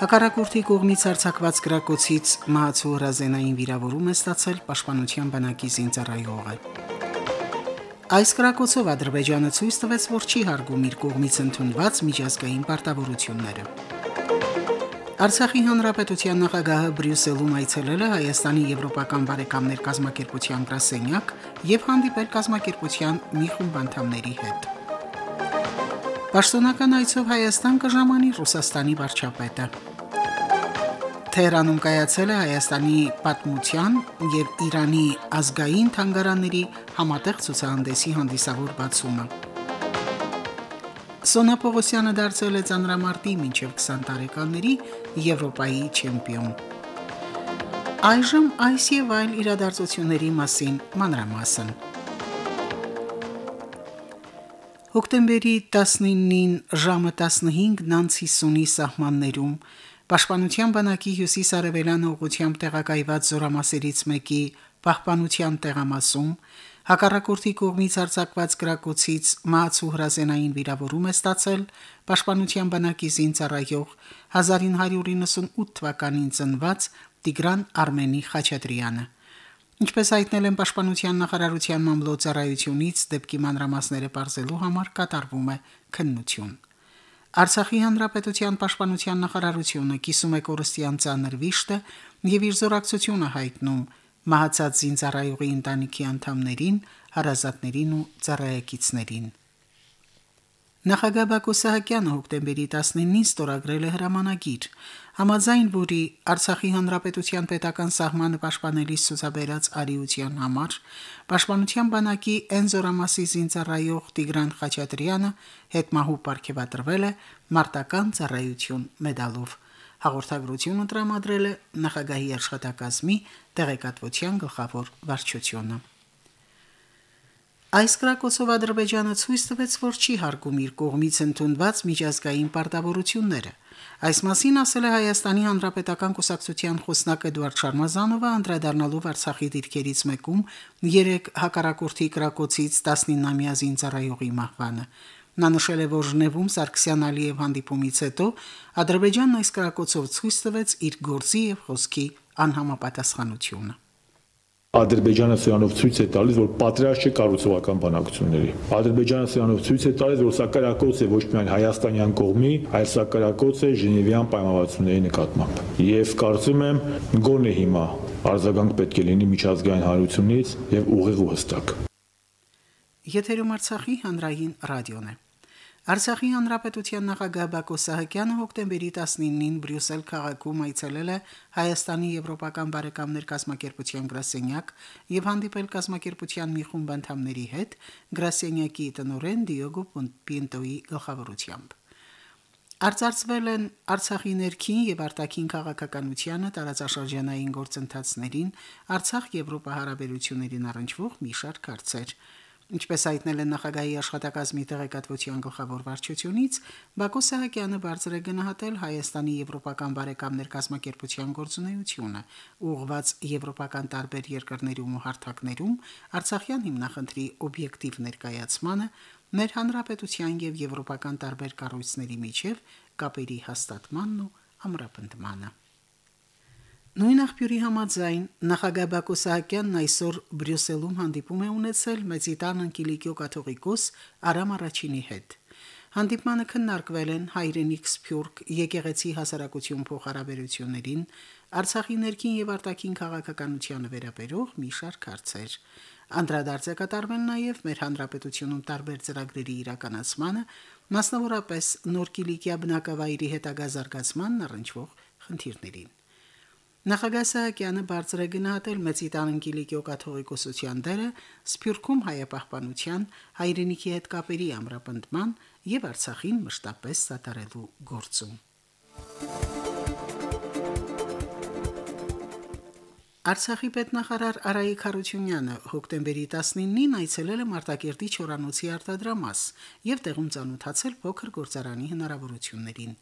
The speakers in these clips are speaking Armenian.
Հակառակորդի կողմից արձակված գրակոցից մահացու հրազենային վիրավորում է ստացել Պաշտպանության բանակի զինծառայողը։ Այս գրակոցով Ադրբեջանը ցույց տվեց, որ չի հարգում իր կողմից ընդունված միջազգային պարտավորությունները։ Արցախի հանրապետության նախագահը Բրյուսելում այցելել է Հայաստանի եվրոպական բարեկամներ կազմակերպության գրասենյակ եւ հանդիպել կազմակերպության մի խումբ անդամների հետ։ Պաշտոնական այցով Հայաստան կժամանի Ռուսաստանի վարչապետը։ Թեհրանում կայացել է Հայաստանի պատմության եւ Իրանի ազգային թանգարանների համատեղ ցուցահանդեսի հանդիսավոր բացումը։ Սոնա Պողոսյանը դարձել է ծանրամարտի մինչև 20 տարեկանների Եվրոպայի չեմպիոն։ Այժմ այս եւ այլ իրադարձությունների մասին մանրամասն։ Հոկտեմբերի 19-ին ժամը 15:50-ի սահմաններում Պաշտպանության բանակի հյուսիս-արևելյան ուղությամբ տեղակայված զորամասերից մեկի պահպանության տեղամասում հակառակորդի կողմից արձակված գրակոցից մահացու հրազենային վիրավորում է ստացել Պաշտպանության բանակի զինծառայող 1998 թվականին ծնված Տիգրան Արմենի Խաչատրյանը։ Ինչպես հայտնել են Պաշտպանության նախարարության մամլոյցարայությունից դեպքի մանրամասները բարձելու համար կատարվում է քննություն։ Արցախի հանրապետության պաշտպանության նախարարությունը կիսում է կորստյան ցաներ վիշտը եւ իր զորակցությունը հայտնում մահացած զինծառայողի ընտանիքի անդամներին, հարազատներին ու ծառայեկիցներին։ Նախագահ Բակո Սահակյանը հոկտեմբերի 19-ին ստորագրել է հրամանագիր, համաձայն որի Արցախի հանրապետության պետական սահմանը պաշտպանելիս ցուցաբերած արիության համար Պաշտպանության բանակի Էնզորամասի զինծառայող Տիգրան Խաչատրյանը հետմահու ապարգևատրվել է մարտական ծառայություն մեդալով։ Հաղորդագրությունը տրամադրել է նախագահի աշխատակազմի տեղեկատվության գլխավոր վարչությունը։ Այս կրակոցով Ադրբեջանը ցույց տվեց, որ չի հարգում իր կողմից ընդունված միջազգային պարտավորությունները։ Այս մասին ասել է Հայաստանի Հանրապետական Կուսակցության խոսնակ Էդուարդ Շարմազանովը, անդրադառնալով Արցախի դիրքերից մեկում երեք հակառակորդի կրակոցից 19-ամյա զինծառայողի մահվանը։ Նա նշել է, որ Ժնևում Սարգսյան-Ալիև հանդիպումից հետո Ադրբեջանն այս կրակոցով ցույց տվեց իր գործի եւ խոսքի անհամապատասխանությունը։ Ադրբեջանը սրանով ցույց է տալիս, որ պատրաստ չէ կառուցողական բանակցությունների։ Ադրբեջանը սրանով ցույց է տալիս, որ սակարակոց է ոչ միայն հայաստանյան կողմի, այլ սակարակոց է Ժնևյան պայմանավորությունների նկատմամբ։ Եվ կարծում եմ, գոնե հիմա արձագանք պետք է լինի միջազգային հանրությունից եւ ուղիղ ու հստակ։ Եթերում Արցախի հանրային ռադիոն է։ Արցախի հանրապետության նախագահ Բակո Սահակյանը հոկտեմբերի 19-ին Բրյուսել քաղաքում այցելել է Հայաստանի եվրոպական բարեկամներ կազմակերպության գրասենյակ եւ հանդիպել կազմակերպության մի խումբ անդամների հետ գրասենյակի տնօրեն Դիոգո Պինտոյի գլխավորությամբ։ Արծարծվել են Արցախի ներքին եւ արտաքին քաղաքականությանը տարածաշրջանային գործընթացներին, Արցախ-Եվրոպա հարաբերություններին առնչվող մի շարք հարցեր։ Ինչպես հայտնել են նախագահի աշխատակազմի տեղեկատվության գլխավոր վարչությունից, Բակո Սահակյանը բարձր է գնահատել Հայաստանի եվրոպական բարեկամներ կազմակերպության գործունեությունը, ուղղված եվրոպական տարբեր երկրներում ու հարթակներում Արցախյան հիմնախնդրի օբյեկտիվ ներկայացմանը, մեր հանրապետության եւ եվրոպական տարբեր կառույցների միջև կապերի հաստատմանն ու ամրապնդմանը։ Նույն աղբյուրի համաձայն նախագահ Բակո Սահակյանն այսօր Բրյուսելում հանդիպում է ունեցել Մեծիտան Անկիլիկիո կաթողիկոս Արամ Արաչինի հետ։ Հանդիպմանը քննարկվել են հայրենիք Սփյուռք եկեղեցի հասարակություն փոխհարաբերություններին, Արցախի ներքին եւ արտաքին քաղաքականությանը վերաբերող մի շարք հարցեր։ Անդրադարձ է կատարվել նաև մեր հանրապետությունում տարբեր ծրագրերի իրականացմանը, մասնավորապես Նոր Կիլիկիա բնակավայրի հետագա զարգացմանն առնչվող խնդիրներին։ Նախագահ Սահակյանը բարձր է գնահատել Մեծիտան Անկիլիկիո կաթողիկոսության դերը Սփյուռքում հայապահպանության, հայրենիքի հետ կապերի ամրապնդման եւ Արցախին մշտապես սատարելու գործում։ Արցախի պետնախարար Արայիկ Խարությունյանը հոկտեմբերի 19-ին այցելել է Մարտակերտի Չորանոցի արտադրամաս եւ տեղում ցանոթացել փոքր գործարանի հնարավորություններին։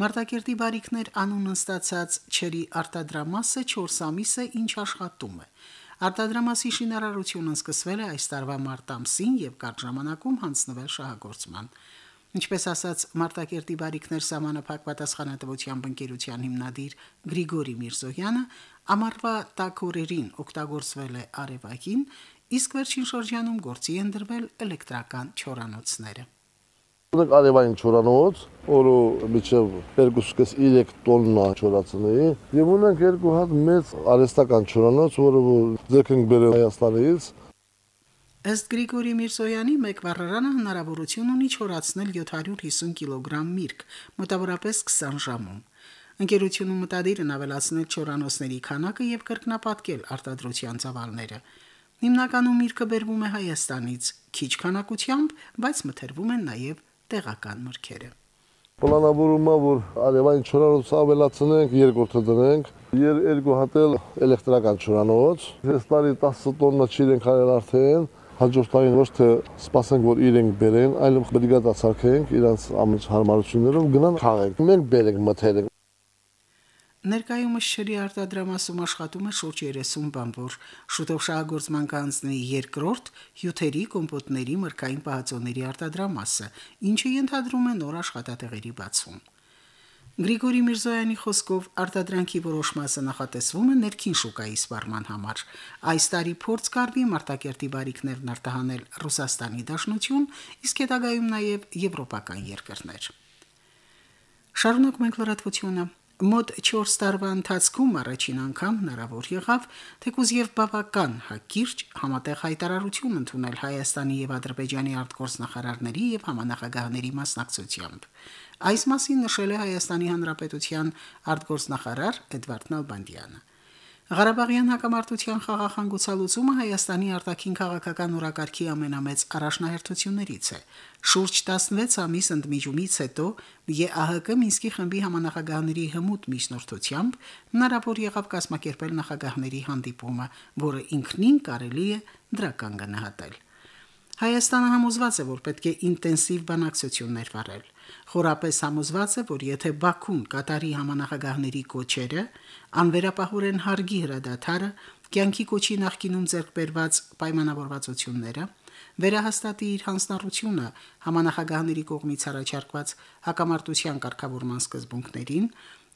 Մարտակերտի բարիկներ անունն ստացած չերի արտադրամասը 4 ամիս է ինչ աշխատում է։ Արտադրամասի շինարարությունն սկսվել է այս տարվա մարտ ամսին եւ կարճ ժամանակում հանձնվել շահագործման։ Ինչպես ասաց Մարտակերտի բարիկներ համանախապակ պատասխանատվությամբ ընկերության հիմնադիր Գրիգորի Միրզոյանը, ամառվա տակորերին օգտագործվել է արևակին, իսկ վերջին շրջանում գործի են դրվել էլեկտրական չորանոցները։ Ունենք արևային չորանոց, որը միջև 2.3 տոննա չորացնեի, եւ ունենք երկու հատ մեծ արեստական չորանոց, որը ձեռք ենք բերել Հայաստանից, Ըստ Գրիգորի Միրսոյանի մեկ վառարանը հնարավորություն ունի չորացնել 750 կիլոգրամ միրգ, մոտավորապես 20 ժամում։ Ընկերությունում մտադիր են ավելացնել չորանոցների քանակը եւ կրկնապատկել արտադրության ծավալները։ Հիմնականում միրգը բերվում է Հայաստանից, քիչ քանակությամբ, բայց մթերվում են նաեւ տեղական մրգերը։ Պլանավորումա որ արևային չորանոց ավելացնենք, երկրորդը դնենք, երկու հատել էլեկտրական չորանոց։ Այս տարի 10 տոննա չիրենք արել արդեն, հաջորդ տարին ոչ թե սպասենք որ իրենք բերեն, այլ բրիգադա ցարկենք իրանց ամեն հարմարություններով գնան խաղենք։ Մենք բերենք մթերենք։ Ներկայումս շրի արտադրամասում աշխատում է շուրջ 30 բանվոր։ Շուտով շահագործման կանցնի երկրորդ հյութերի, կոմպոտների, մրգային պահածոների արտադրամասը, ինչը ենթադրում է նոր աշխատատեղերի բացում։ Գրիգորի Միրզոյանի խոսքով արտադրանքի որոշ մասը նախատեսվում է ներքին շուկայի սպառման համար։ Այս տարի փորձ կարվի Մարտակերտի բարիկներն արտահանել Ռուսաստանի Դաշնություն, իսկ հետագայում նաև եվրոպական երկրներ։ Շարունակում ենք լրատվությունը։ Մոտ 4 տարվա ընթացքում առաջին անգամ հնարավոր եղավ թեկուզ եւ բավական հակիրճ համատեղ հայտարարություն ընդունել Հայաստանի եւ Ադրբեջանի արտգործնախարարների եւ համանախագահների մասնակցությամբ։ Այս մասին նշել է Հայաստանի Հանրապետության արտգործնախարար Էդվարդ Նալբանդյանը։ Ղարաբաղյան հակամարտության խաղաղանգուցալուծումը Հայաստանի արտաքին քաղաքական օրակարգի ամենամեծ առաջնահերթություններից է։ Շուրջ 16 ամիս ընդմիջումից հետո ԵԱՀԿ Մինսկի խմբի համանախագահների հմուտ միջնորդությամբ հնարավոր եղավ կազմակերպել նախագահների հանդիպումը, որը ինքնին կարելի է դրական գնահատել։ Հայաստանը համոզված է, որ պետք է ինտենսիվ բանակցություններ վարել։ Խորապես համոզված է, որ եթե Բաքուն կատարի համանախագահների կոչերը, անվերապահորեն հարգի հրադադարը, կյանքի կոչի նախկինում ձեռք բերված պայմանավորվածությունները, վերահաստատի իր հանձնառությունը համանախագահների կողմից առաջարկված հակամարտության կարգավորման սկզբունքներին,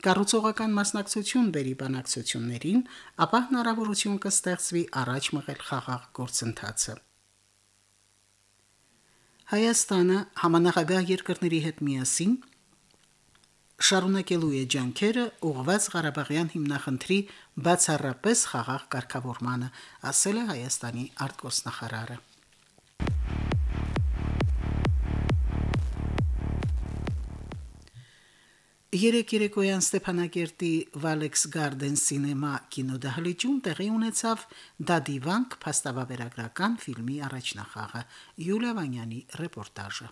կառուցողական մասնակցություն բերի բանակցություններին, ապա հնարավորություն կստեղծվի առաջ մղել խաղաղ գործընթացը։ Հայաստանը համանախագահ երկրների հետ միասին շարունակելու է ջանքերը ուղղված Ղարաբաղյան հիմնախնդրի բացառապես խաղաղ կարգավորմանը, ասել է Հայաստանի արտգործնախարարը։ Երեք երեկոյան Ստեփանակերտի Valex Garden Cinema կինոդահլիճում տեղի ունեցավ Դադիվանք փաստավավերագրական ֆիլմի առաջնախաղը Յուլիա Վանյանի ռեպորտաժը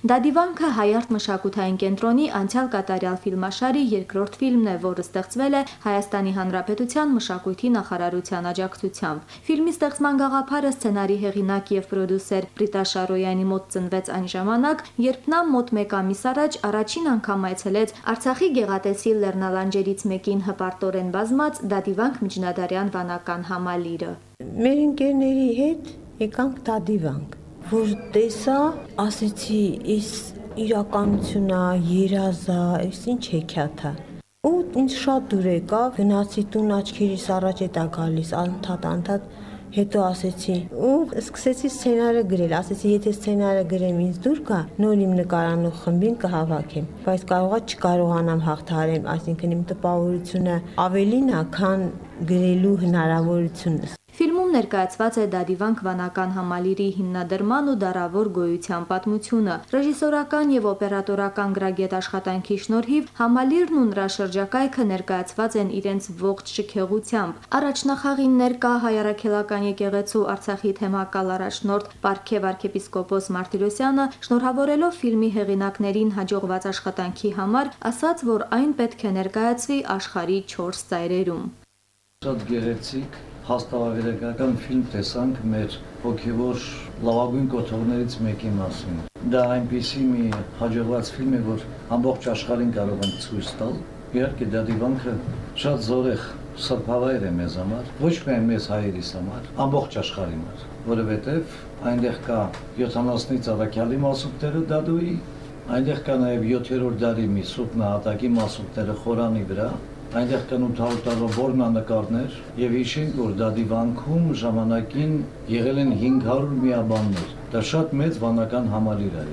Դադիվանքը հայարտ մշակութային կենտրոնի անցյալ կատարյալ ֆիլմաշարի երկրորդ ֆիլմն է, որը ստեղծվել է Հայաստանի Հանրապետության մշակույթի նախարարության աջակցությամբ։ Ֆիլմի ստեղծման գաղափարը սցենարի հեղինակ եւ պրոդյուսեր Ռիտա Շարոյանի մոտ ծնվեց այն ժամանակ, երբ նա մոտ 1 ամիս առաջ առաջին անգամ այցելեց Արցախի գեղատեսիլ լեռնալանջերից մեկին հպարտորեն բազմած Դադիվանք միջնադարյան վանական համալիրը։ Մեր ընկերների հետ եկանք Դադիվանք որ տեսա, ասեցի, «Իս իրականությունա, երազա, այս ինչ հեքիաթա»։ Ու ինձ շատ դուր եկավ, գնացի տուն աչքերիս առաջ էտա գալիս, անդադ անդադ հետո ասեցի ու սկսեցի սցենարը գրել ասեցի եթե սցենարը գրեմ ինձ դուր գա նոր իմ նկարանող խմբին կհավաքեմ բայց կարողա չկարողանամ հաղթահարեմ այսինքն իմ տպավորությունը ավելին է քան գրելու հնարավորությունս Ֆիլմում ներկայացված է Դադիվանք վանական համալիրի հիմնադրման ու դարավոր գոյության պատմությունը։ Ռեժիսորական եւ օպերատորական գրագետ աշխատանքի շնորհիվ համալիրն ու նրա շրջակայքը ներկայացված են իրենց ողջ շքեղությամբ։ Առաջնախաղին ներկա հայարակելական եկեղեցու Արցախի թեմակալ առաջնորդ Պարքև arczepiskopos Մարտիրոսյանը շնորհավորելով ֆիլմի հեղինակներին հաջողված աշխատանքի համար ասաց, որ այն պետք է ներկայացվի աշխարհի 4 ծայրերում։ Շատ գեղեցիկ հաստավավերական ֆիլմ տեսանք մեր հոգևոր լավագույն կոթողներից մեկի մասին։ Դա այնպիսի մի հաջողված ֆիլմ է, որ ամբողջ աշխարհին կարող ենք ցույց տալ։ Իհարկե դա դիվանքը շատ զորեղ սրբավայր է մեզ համար, ոչ միայն մեզ հայերիս համար, ամբողջ աշխարհի համար, որովհետև այնտեղ կա 70-ից առաքյալի մասուկտերը դադուի, այնտեղ կա նաև 7-րդ դարի մի սուրբ նահատակի մասուկտերը խորանի վրա, այնտեղ կան 800 տարվա որնանկարներ եւ հիշենք որ դա դիվանքում ժամանակին եղել են 500 միաբաններ դա շատ մեծ վանական համալիր է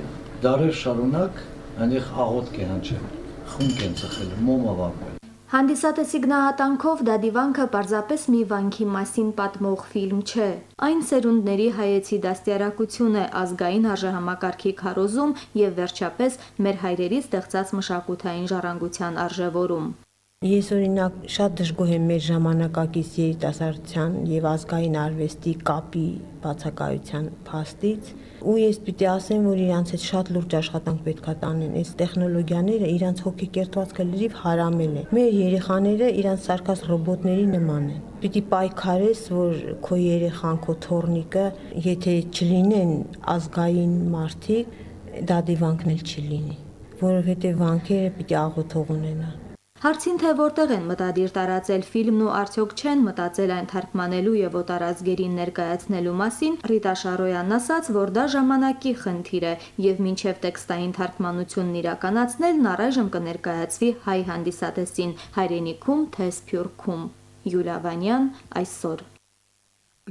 դարեր շարունակ այնտեղ աղոթք է հնչել խունկ են ծխել մոմ ավարտել Հանդիսատեսի գնահատանքով դա դիվանքը պարզապես մի վանքի մասին պատմող ֆիլմ չէ։ Այն սերունդների հայեցի դաստիարակություն է ազգային արժեհամակարգի քարոզում եւ վերջապես մեր հայրերի ստեղծած մշակութային ժառանգության արժևորում։ Ես օրինակ շատ դժգոհ եմ մեր ժամանակակից երիտասարդության եւ ազգային արվեստի կապի բացակայության փաստից ու ես պիտի ասեմ որ իրանց հետ շատ լուրջ աշխատանք պետքա տանեն այս տեխնոլոգիաները իրանց հոգեկերտվածքը լրիվ հարամել է մեր երեխաները իրանց սարկած ռոբոտների նման են պիտի պայքարես որ քո երեխան քո թորնիկը եթե չլինեն ազգային մարդիկ դա դիվանքն էլ չլինի որովհետեւ վանքերը պիտի աղոթող ունենան Հարցին թե որտեղ են մտադիր տարածել ֆիլմն ու արդյոք չեն մտածել այն թարգմանելու եւ օտարազգերին ներկայացնելու մասին, Ռիտա Շարոյանն ասաց, որ դա ժամանակի խնդիր է եւ մինչեւ տեքստային թարգմանությունն իրականացնելն առայժմ կներկայացվի հայ հանդիսատեսին հայրենիքում թե Սփյուռքում։ Յուլիա Վանյան այսօր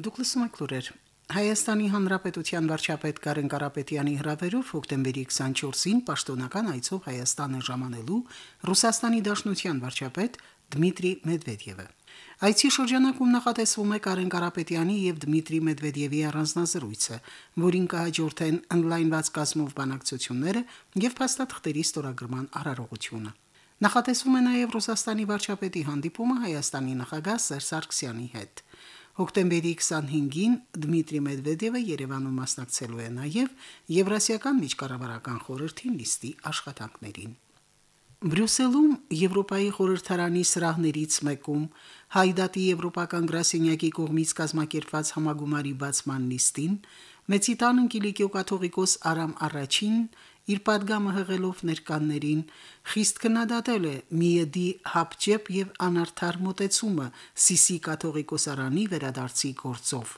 Դուք լսում եք լուրեր Հայաստանի Հանրապետության վարչապետ Կարեն Կարապետյանի հրավերով հոկտեմբերի 24-ին պաշտոնական այցով Հայաստան է ժամանելու Ռուսաստանի Դաշնության վարչապետ Դմիտրի Մեդվեդևը։ Այցի շրջանակում նախատեսվում է Կարեն Կարապետյանի եւ Դմիտրի Մեդվեդևի առանձնազրույցը, որին կհաջորդեն on-line-ված կազմով բանակցությունները եւ փաստաթղթերի ստորագրման արարողությունը։ Նախատեսվում է նաև Ռուսաստանի վարչապետի հանդիպումը Հայաստանի նախագահ Սերժ Սարգսյանի հետ։ Հոկտեմբերի 25-ին Դմիտրի Մեդվեդևը Երևանում մասնակցելու է նաև Եվրասիական միջկառավարական խորհրդի նիստի աշխատանքներին։ Բրյուսելում Եվրոպայի խորհրդարանի սրահներից մեկում Հայդատի Եվրոպական գրասենյակի կողմից կազմակերպված համագումարի բացման նիստին Մեծիտան Կիլիկիո կաթողիկոս Արամ առաջին իր падգամը հղելով ներկաններին, խիստ քննադատել է Միեդի հապճեպ եւ անարդար մտեցումը Սիսի կաթողիկոսարանի վերադարձի գործով։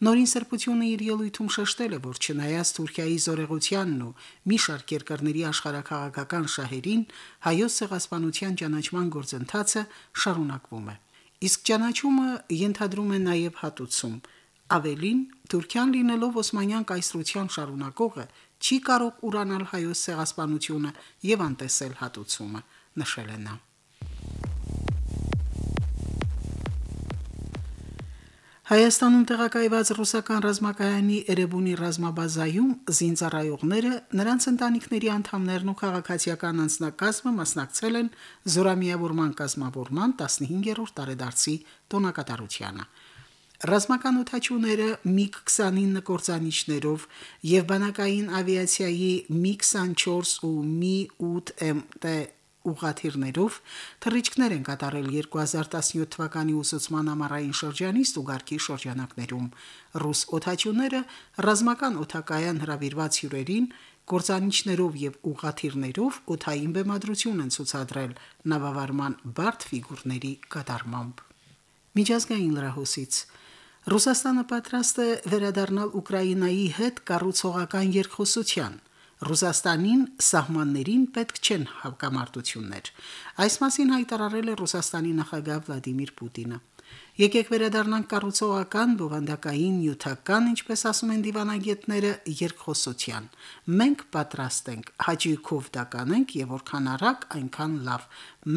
Նորին սրբությունը իր ելույթում շեշտել է, որ չնայած Թուրքիայի զորեղությանն ու մի շարք երկրների աշխարհակաղակական շահերին, հայոց ցեղասպանության ճանաչման գործընթացը շարունակվում է։ Իսկ ճանաչումը ենթադրում է նաև հատուցում։ Ավելին, Թուրքիան լինելով Օսմանյան կայսրության շարունակողը, չի կարող ուրանալ հայոց ցեղասպանությունը եւ անտեսել հատուցումը, նշել է նա։ Հայաստանում տեղակայված ռուսական ռազմակայանի Էրեբունի ռազմաբազայում զինծառայողները, նրանց ընտանիքների անդամներն ու քաղաքացիական անձնակազմը մասնակցել են զորամիավորման կազմավորման 15-րդ տարեդարձի տոնակատարությանը։ Ռազմական օթաչուները MiG-29 կորցանիչներով եւ բանակային ավիացիայի MiG-24 ու Mi-8MT ուղաթիռներով թռիչքներ են կատարել 2017 թվականի ուսուցման ամառային շրջանի ստուգարքի շրջանակներում։ Ռուս օթաչուները ռազմական օթակայան հրավիրված հյուրերին կորցանիչներով եւ ուղաթիռներով օթային բեմադրություն են ցուցադրել նավավարման բարդ ֆիգուրների կատարմամբ։ Միջազգային լրահոսից Ռուսաստանը պատրաստ է վերադառնալ Ուկրաինայի հետ կառուցողական երկխոսության։ Ռուսաստանին սահմաններին պետք չեն հակամարտություններ։ Այս մասին հայտարարել է Ռուսաստանի նախագահ Վլադիմիր Պուտինը։ Եկեք վերադառնանք կառուցողական, բովանդակային, նյութական, ինչպես ասում են դիվանագետները, երկխոսության։ Մենք պատրաստ ենք հաջիկով դա կանենք եւ որքան արագ, այնքան լավ։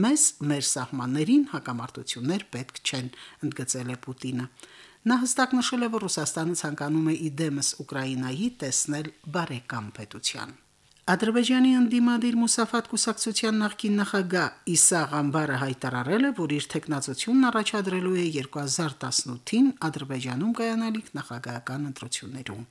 Մեզ մեր սահմաններին հակամարտություններ պետք չեն, ընդգծել է Պուտինը։ Նա հստակ նշել է, որ Ռուսաստանը ցանկանում է իդեմս Ուկրաինայի տեսնել բարեկամ պետության։ Ադրբեջանի ընդդիմադիր Մուսաֆատ կուսակցության նախկին նախագահ Իսա Ղամբարը հայտարարել է, որ իր տեխնացությունն առաջադրելու է 2018-ին Ադրբեջանում կայանալիք նախագահական ընտրություններում։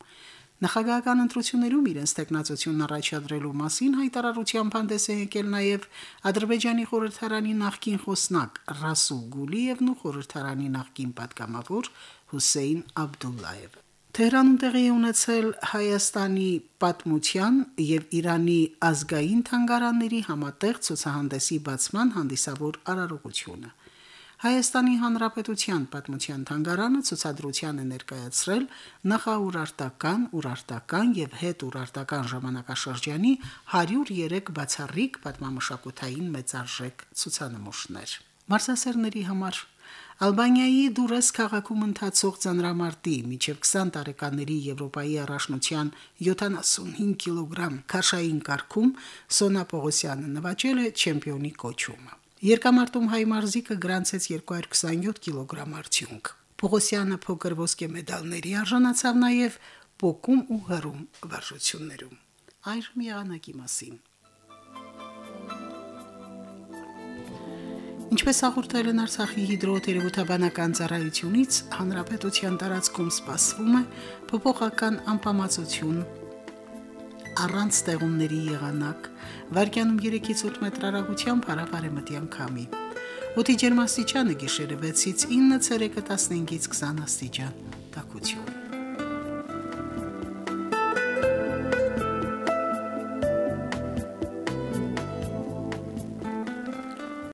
Նախագահական ընտրություններում իրենց տեխնացությունն առաջադրելու մասին հայտարարությամբ հանդես է եկել նաև Ադրբեջանի խորհրդարանի նախկին խոսնակ Ռասուլ Գուլիևն ու խորհրդարանի նախկին պատգամավոր Հուսեյն Աբդուլլաևը։ Թեհրանում տեղի ունեցել Հայաստանի պատմության եւ Իրանի ազգային թանգարանների համատեղ ցուցահանդեսի բացման հանդիսավոր արարողությունը։ Հայաստանի Հանրապետության պատմության թանգարանը ցուցադրության է ներկայացրել նախաուրարտական, урարտական եւ հետուրարտական ժամանակաշրջանի 103 բացառիկ պատմամշակութային մեծարժեք ցուցանմուշներ։ Մարզասերների համար Ալբանիայի Դուրես քաղաքում ընթացող ծանրամարտի միջև 20 տարեկանների Եվրոպայի առաջնության 75 կիլոգրամ քաշային կարգում Սոնա Պողոսյանը նվաճել է չեմպիոնի կոչումը։ Երկամարտում հայ մարզիկը գրանցեց 227 կիլոգրամ արդյունք։ Պողոսյանը փոքր ոսկե մեդալների արժանացավ նաև պոկում ու հրում վարժություններում։ Այժմ եղանակի մասին։ Ինչպես հաղորդել են Արցախի հիդրոթերապևտաբանական ծառայությունից, հանրապետության տարածքում սպասվում է փոփոխական անպամացություն. Առանց ստեղումների եղանակ, վարկյանում 3-ից 8 մետր հեռագությամբ հարավարեմտյան քամի։ Օդի ջերմաստիճանը գիշերը 6-ից 9, ցերեկը 15-ից 20 աստիճան։ Տակություն։